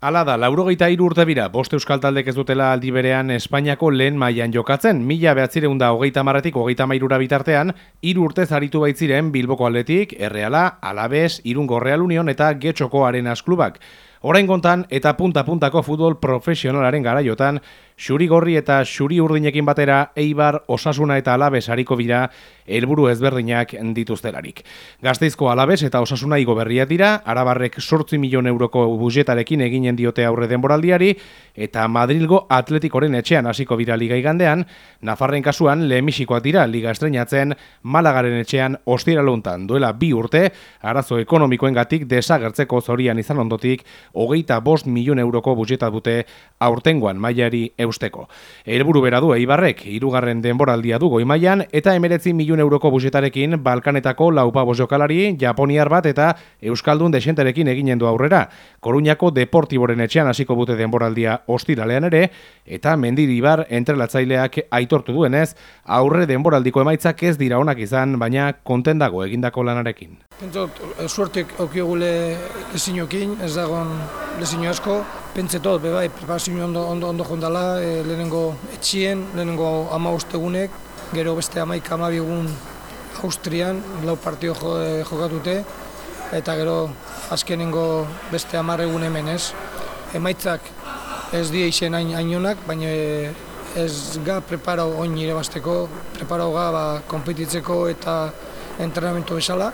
Hala da, laurogeita iru urte bira, bost euskal taldek ez dutela aldi berean Espainiako lehen mailan jokatzen, mila behatzireun da hogeita marretik hogeita mairura bitartean, iru urte zaritu baitziren Bilboko Atletik, Erreala, Alabez, Irungo Real Union eta Getxoko Arenas Klubak. Orain kontan eta punta-puntako futbol profesionalaren garaiotan, xuri gorri eta xuri urdinekin batera Eibar, Osasuna eta Alabez hariko bira helburu ezberdinak dituztelarik. Gazteizko Alabez eta Osasuna igo berriak dira, Arabarrek sortzi milion euroko budjetarekin eginen diote aurre denboraldiari, eta Madrilgo Atletikoren etxean hasiko bira liga igandean, Nafarren kasuan lehemisikoak dira liga estrenatzen Malagaren etxean ostira duela bi urte, arazo ekonomikoen gatik desagertzeko zorian izan ondotik, hogeita bost milion euroko budjeta dute aurtengoan mailari eusteko. Helburu bera du Eibarrek, hirugarren denboraldia du goi mailan eta emeretzi milion euroko budjetarekin Balkanetako laupa jokalari, Japoniar bat eta Euskaldun desenterekin eginen du aurrera. Koruñako Deportiboren etxean hasiko bute denboraldia ostiralean ere, eta Mendiribar entrelatzaileak aitortu duenez, aurre denboraldiko emaitzak ez dira onak izan, baina kontendago egindako lanarekin. Pentsot, eh, suertek aukigule lezinokin, ez dagoen lezino asko. Pentsetot, bebai, preparazio ondo, ondo, ondo jondala, e, lehenengo etxien, lehenengo ama ustegunek, gero beste amaik amabigun Austrian, lau partio jo, e, jokatute, eta gero azkenengo beste amar egun hemen ez. Emaitzak ez die izen hain, hainonak, baina e, ez ga preparau oin nire basteko, preparau ga ba, kompetitzeko eta entrenamentu bezala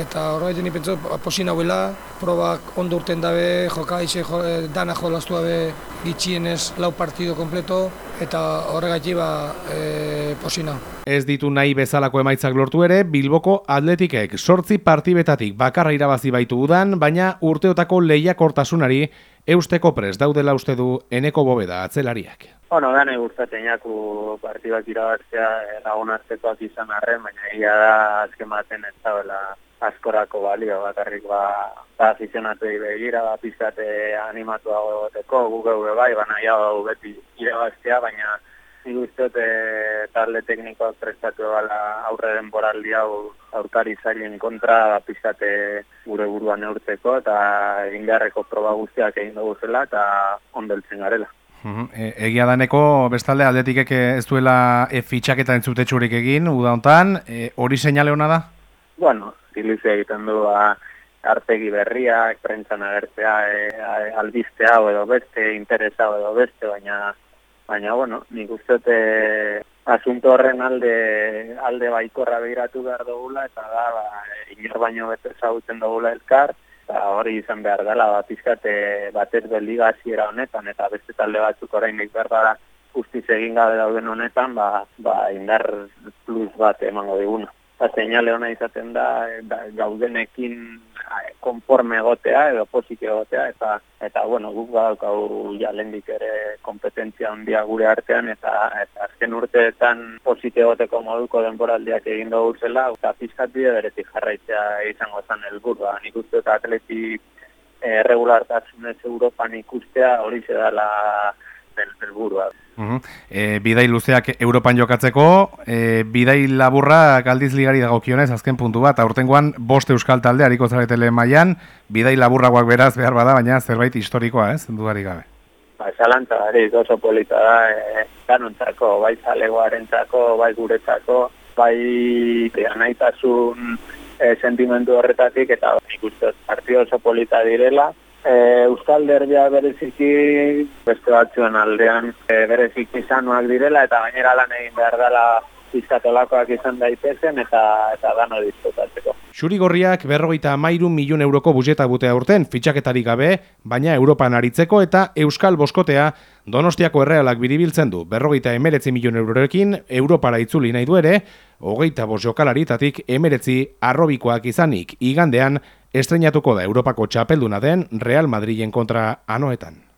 eta horregatik nik pentsu posin hauela, probak ondo urten dabe, joka ize jo, eh, dana jolaztu dabe gitxienez lau partido kompleto, eta horregatik ba e, posina. Ez ditu nahi bezalako emaitzak lortu ere, Bilboko atletikek sortzi partibetatik bakarra irabazi baitu udan, baina urteotako lehiakortasunari eusteko pres daudela uste du eneko bobeda atzelariak. Bueno, da nahi gustatzen jaku partibak irabaztea lagun artekoak izan arren, baina ia da azken baten ez dauela askorako balio bakarrik ba ba aficionatu begira ba pizate animatu egoteko gugu bai bana ja beti irabaztea baina nik uste e, talde teknikoak prestatu bala aurre denboraldi hau aurkari zailen kontra ba, pizate gure buruan neurtzeko eta egin beharreko proba guztiak egin dugu zela eta ondeltzen garela. E, egia daneko bestalde aldetikek ez duela e, fitxaketa entzutetxurik egin, uda hontan, e, hori seinale hona da? Bueno, dilizia egiten du ba, artegi berriak, prentzan agertzea, e, albistea edo beste, interesa edo beste, baina, baina bueno, nik uste e, asunto horren alde, alde baikorra behiratu behar dugula, eta da, ba, inor baino bete zautzen dugula elkar, eta hori izan behar dela, bat izkate batez beliga hasiera honetan, eta beste talde batzuk orain nik behar dara, justiz egin gabe dauden honetan, ba, ba indar plus bat emango diguna eta seinale ona izaten da, da gaudenekin konforme egotea edo pozik egotea eta eta bueno, guk badaukagu ja lendik ere kompetentzia handia gure artean eta eta azken urteetan pozik egoteko moduko denboraldiak egin dugu zela eta pizkat bide beretik jarraitzea izango zen helburua. Nik uste eta atletik eh, regulartasunez Europan ikustea hori zedala helburua. E, bidai luzeak Europan jokatzeko, e, bidai laburra galdiz ligari dagokionez azken puntu bat, aurtengoan bost euskal talde hariko zaretele mailan, bidai laburragoak beraz behar bada, baina zerbait historikoa, ez, dudari gabe. Ba, zalantza, ari, oso polita da, e, kanontzako, bai zalegoaren bai guretzako, bai anahitasun e, sentimentu horretatik, eta ikusten partio oso polita direla, E, Euskal Derbia bereziki beste batzuen aldean e, bereziki izanuak direla eta gainera lan egin behar dela izkatolakoak izan daitezen eta eta dano dizkotatzeko. Xuri gorriak berrogeita amairu milion euroko budjeta butea urten fitxaketarik gabe, baina Europan aritzeko eta Euskal Boskotea Donostiako errealak biribiltzen du berrogeita emeretzi milion eurorekin Europara itzuli nahi du ere, hogeita bos jokalaritatik emeretzi arrobikoak izanik igandean estrenatuko da Europako txapelduna den Real Madrilen kontra anoetan.